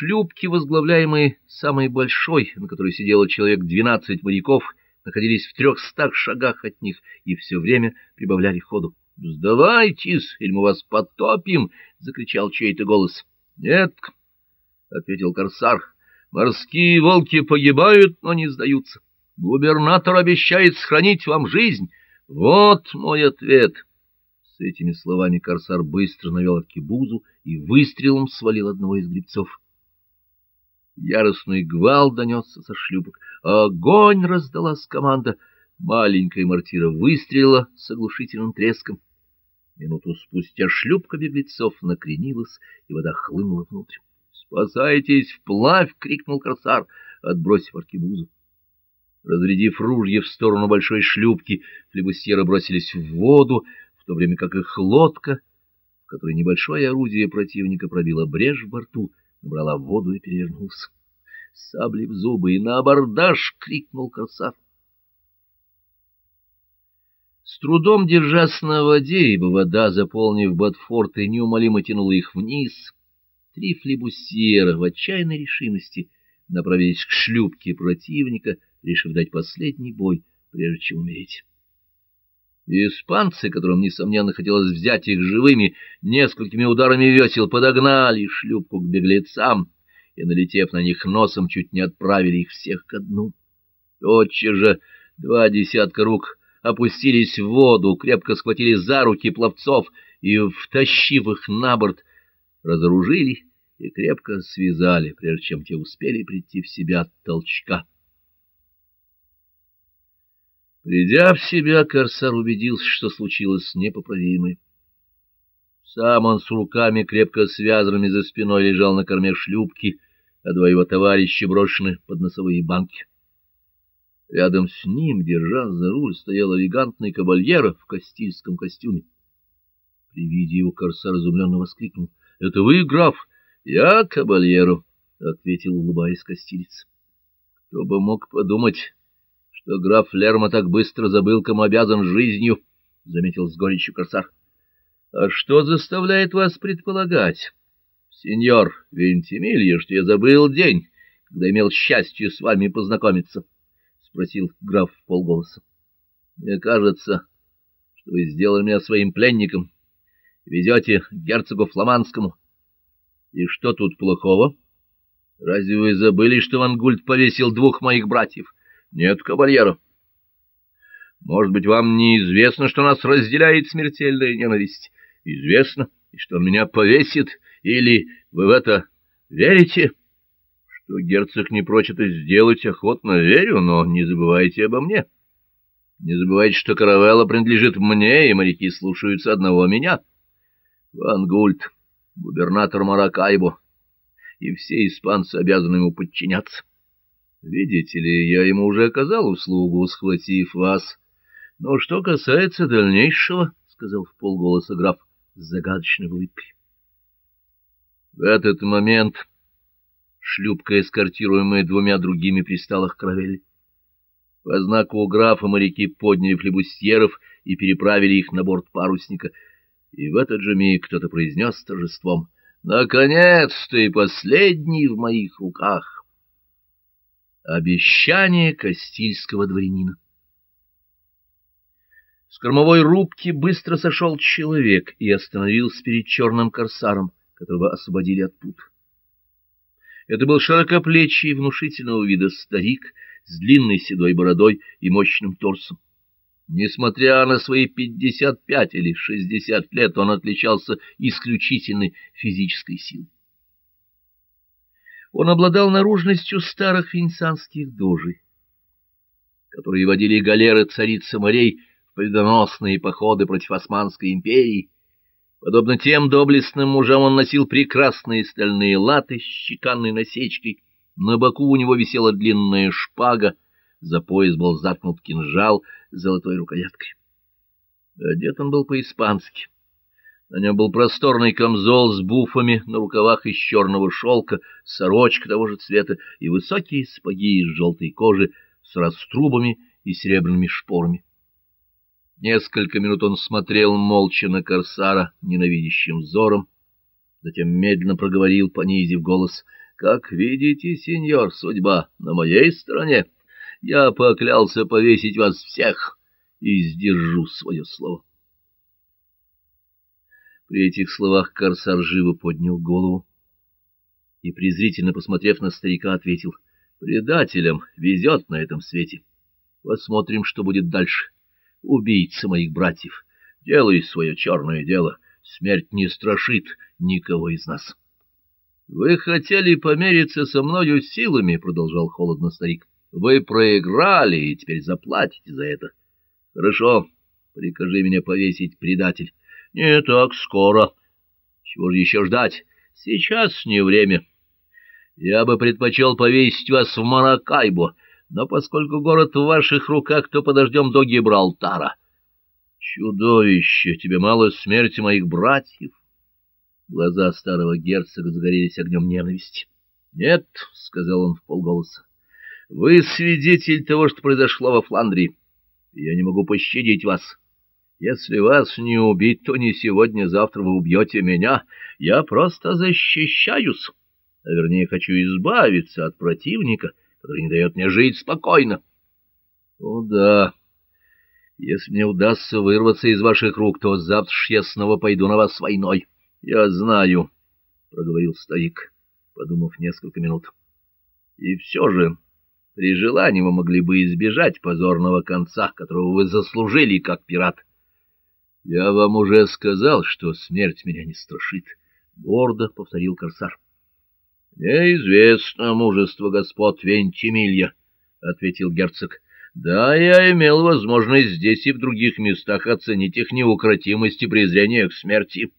Шлюпки, возглавляемые самой большой, на которой сидело человек двенадцать моряков, находились в трехстах шагах от них и все время прибавляли ходу. «Сдавайтесь, или мы вас потопим!» — закричал чей-то голос. «Нет», — ответил корсар, — «морские волки погибают, но не сдаются. Губернатор обещает сохранить вам жизнь. Вот мой ответ». С этими словами корсар быстро навел аркебузу и выстрелом свалил одного из гребцов. Яростный гвал донесся со шлюпок. «Огонь!» — раздалась команда. Маленькая мортира выстрелила с оглушительным треском. Минуту спустя шлюпка беглецов накренилась, и вода хлынула внутрь. «Спасайтесь вплавь!» — крикнул корсар, отбросив аркебузу. Разрядив ружье в сторону большой шлюпки, флебустьеры бросились в воду, в то время как их лодка, в которой небольшое орудие противника пробило брешь в борту, набрала воду и перевернулась. «Сабли в зубы и на абордаж!» — крикнул корсар. С трудом держась на воде, ибо вода, заполнив ботфорты, неумолимо тянула их вниз, три флебусьера в отчаянной решимости направились к шлюпке противника, решив дать последний бой, прежде чем умереть. Испанцы, которым, несомненно, хотелось взять их живыми, несколькими ударами весел подогнали шлюпку к беглецам и, налетев на них носом, чуть не отправили их всех ко дну. Тотчас же два десятка рук опустились в воду, крепко схватили за руки пловцов и, втащив их на борт, разоружили и крепко связали, прежде чем те успели прийти в себя от толчка. Придя в себя, корсар убедился, что случилось непоправимое. Сам он с руками, крепко связанными за спиной, лежал на корме шлюпки, а два его товарища брошены под носовые банки. Рядом с ним, держа за руль, стоял элегантный кабальеро в кастильском костюме. При виде его корсар изумленно воскликнул. — Это вы, граф? — Я кабальеро, — ответил, улыбаясь костилец. — Кто бы мог подумать, что граф Лерма так быстро забыл, кому обязан жизнью, — заметил с горечью корсар. — А что заставляет вас предполагать, сеньор Вентимилья, что я забыл день, когда имел счастье с вами познакомиться? —— спросил граф полголоса. — Мне кажется, что вы сделали меня своим пленником. Везете герцогу Фламандскому. И что тут плохого? Разве вы забыли, что Вангульт повесил двух моих братьев? Нет, кавальера. Может быть, вам неизвестно, что нас разделяет смертельная ненависть? Известно, и что он меня повесит? Или вы в это верите? — что герцог не прочь это сделать, охотно верю, но не забывайте обо мне. Не забывайте, что каравелла принадлежит мне, и моряки слушаются одного меня. Ван Гульт, губернатор Маракайбо, и все испанцы обязаны ему подчиняться. Видите ли, я ему уже оказал услугу, схватив вас. Но что касается дальнейшего, — сказал в полголоса граф с загадочной улыбкой. В этот момент шлюпка, эскортируемая двумя другими, пристала к каравелле. По знаку графа моряки подняли флебустьеров и переправили их на борт парусника, и в этот же миг кто-то произнес с торжеством «Наконец-то и последний в моих руках!» Обещание Кастильского дворянина С кормовой рубки быстро сошел человек и остановился перед черным корсаром, которого освободили от пут. Это был широкоплечий, внушительного вида старик с длинной седой бородой и мощным торсом. Несмотря на свои пятьдесят пять или шестьдесят лет, он отличался исключительной физической силой. Он обладал наружностью старых венецианских дожей, которые водили галеры царицы морей в победоносные походы против Османской империи, Подобно тем доблестным мужам он носил прекрасные стальные латы с чеканной насечкой, на боку у него висела длинная шпага, за пояс был заткнут кинжал с золотой рукояткой. Одет он был по-испански. На нем был просторный камзол с буфами на рукавах из черного шелка, сорочка того же цвета и высокие сапоги из желтой кожи с раструбами и серебряными шпорами. Несколько минут он смотрел молча на корсара ненавидящим взором, затем медленно проговорил, понизив голос, Как видите, сеньор, судьба на моей стороне. Я поклялся повесить вас всех и сдержу свое слово. При этих словах корсар живо поднял голову и, презрительно посмотрев на старика, ответил, «Предателям везет на этом свете. Посмотрим, что будет дальше. Убийца моих братьев, делай свое черное дело. Смерть не страшит никого из нас». «Вы хотели помериться со мною силами», — продолжал холодно старик. «Вы проиграли и теперь заплатите за это». «Хорошо, прикажи меня повесить, предатель». «Не так скоро. Чего же еще ждать? Сейчас не время». Я бы предпочел повесить вас в Маракайбо, но поскольку город в ваших руках, то подождем до Гибралтара. Чудовище! Тебе мало смерти моих братьев? Глаза старого герцога загорелись огнем ненависти. — Нет, — сказал он в полголоса, — вы свидетель того, что произошло во Фландрии. Я не могу пощадить вас. Если вас не убить, то не сегодня-завтра вы убьете меня. Я просто защищаюсь а вернее хочу избавиться от противника, который не дает мне жить спокойно. О да, если мне удастся вырваться из ваших рук, то завтра я снова пойду на вас войной. Я знаю, — проговорил старик, подумав несколько минут. И все же, при желании вы могли бы избежать позорного конца, которого вы заслужили как пират. Я вам уже сказал, что смерть меня не страшит, — гордо повторил корсар. — Неизвестно мужество господ Вентимилья, — ответил герцог. — Да, я имел возможность здесь и в других местах оценить их неукротимость и презрение к смерти.